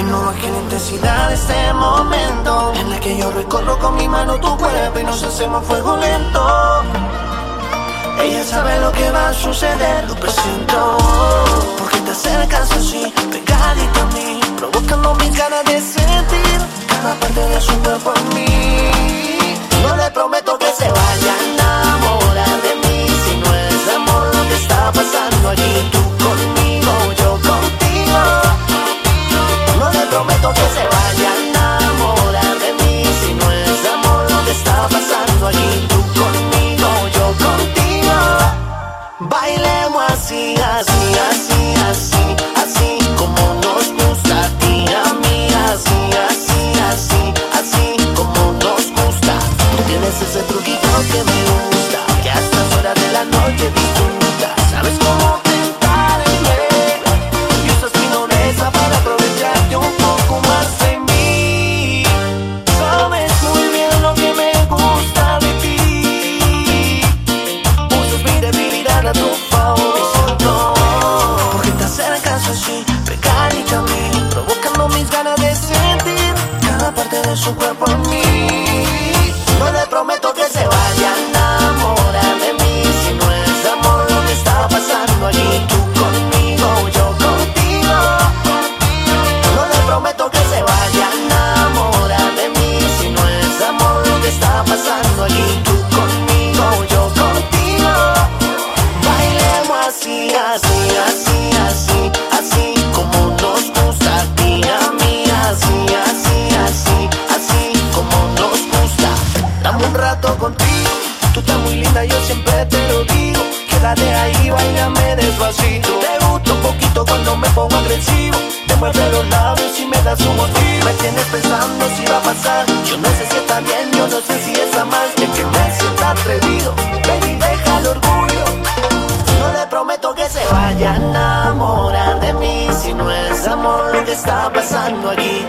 No baje la intensidad de este momento. En la que yo recorro con mi mano tu cuerpo Y nos hacemos fuego lento. Ella sabe lo que va a suceder, lo presiento. Porque te acercas así, pegadito a mí Provocando mis ganas de sentir Cada parte de su cuerpo así, así, así, así Así como nos gusta a ti, a mí Así, así, así, así como nos gusta. Tú tienes ese truquito que me gusta Que a estas horas de la noche disfruta No le prometo que se vaya a enamorar de mí. Si no es amor lo que está pasando allí Tú conmigo, yo contigo. No le prometo que se vaya a enamorar de mí. Si no es amor lo que está pasando allí contigo. Tú estás muy linda, yo siempre te lo digo. Quédate ahí, bailame despacito. Te gusta un poquito cuando me pongo agresivo. Te muerde los labios y me das un motivo. Me tienes pensando si va a pasar. Yo no sé si está bien, yo no sé si está mal. Es que me siento atrevido. Ven y deja el orgullo. No le prometo que se vaya a enamorar de mí. Si no es amor lo que está pasando aquí